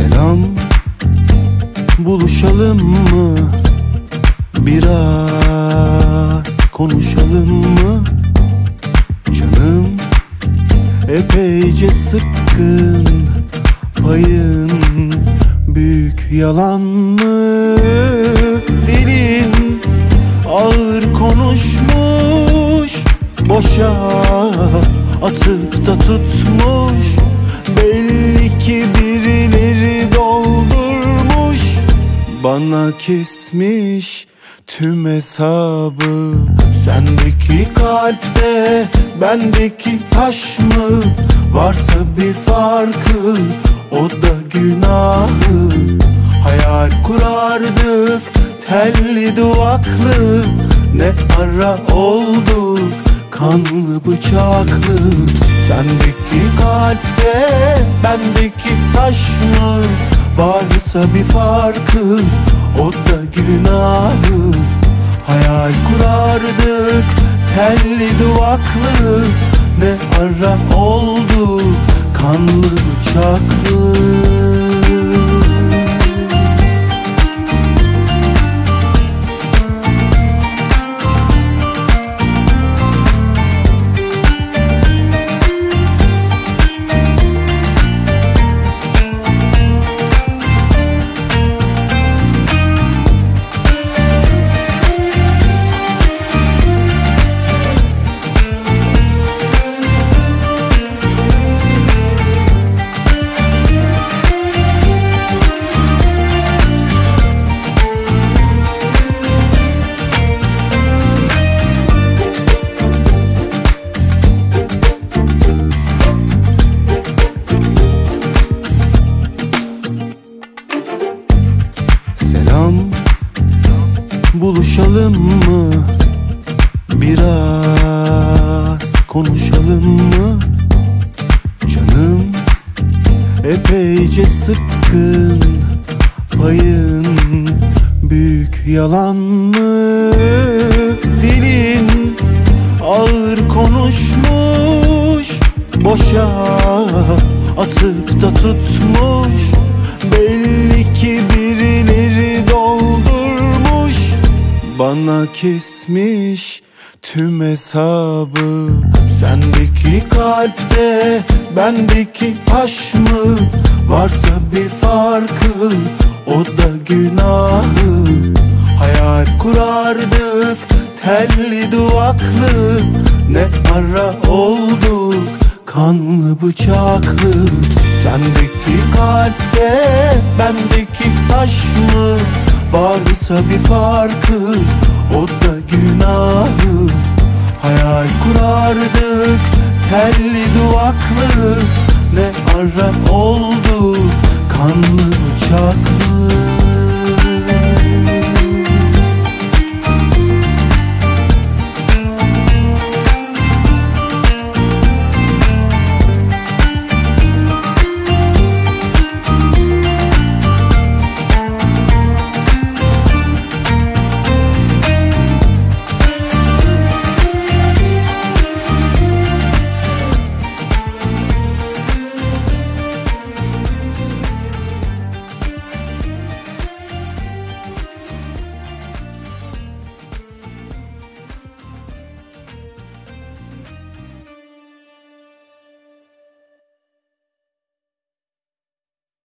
Selam. Buluşalım mı? Biraz konuşalım mı? Canım Epeyce sıkkın. Payın Büyük yalan mı? Dilin Ağır konuşmuş. Boşa Atıp da tutmuş. Belli ki bir Bana kesmiş tüm hesabı. Sendeki kalpte bendeki taş mı? Varsa bir farkı o da günahı. Hayal kurardık telli duvaklı. Ne ara olduk kanlı bıçaklı. Sendeki kalpte bendeki taş mı Varsa bir farkı o da günahı. Hayal kurardık telli duvaklı. Ne ara olduk kanlı bıçaklı Buluşalım mı? Biraz konuşalım mı? Canım epeyce sıkkın Payın büyük yalan mı? Dilin ağır konuşmuş Boşa atıp da tutmuş Belli ki Bana kesmiş tüm hesabı. Sendeki kalpte bendeki taş mı? Varsa bir farkı o da günahı. Hayal kurardık telli duvaklı. Ne ara olduk kanlı bıçaklı. Sendeki kalpte bendeki taş mı Varsa bir farkı o da günahı. Hayal kurardık telli duvaklı. Ne ara olduk kanlı bıçaklı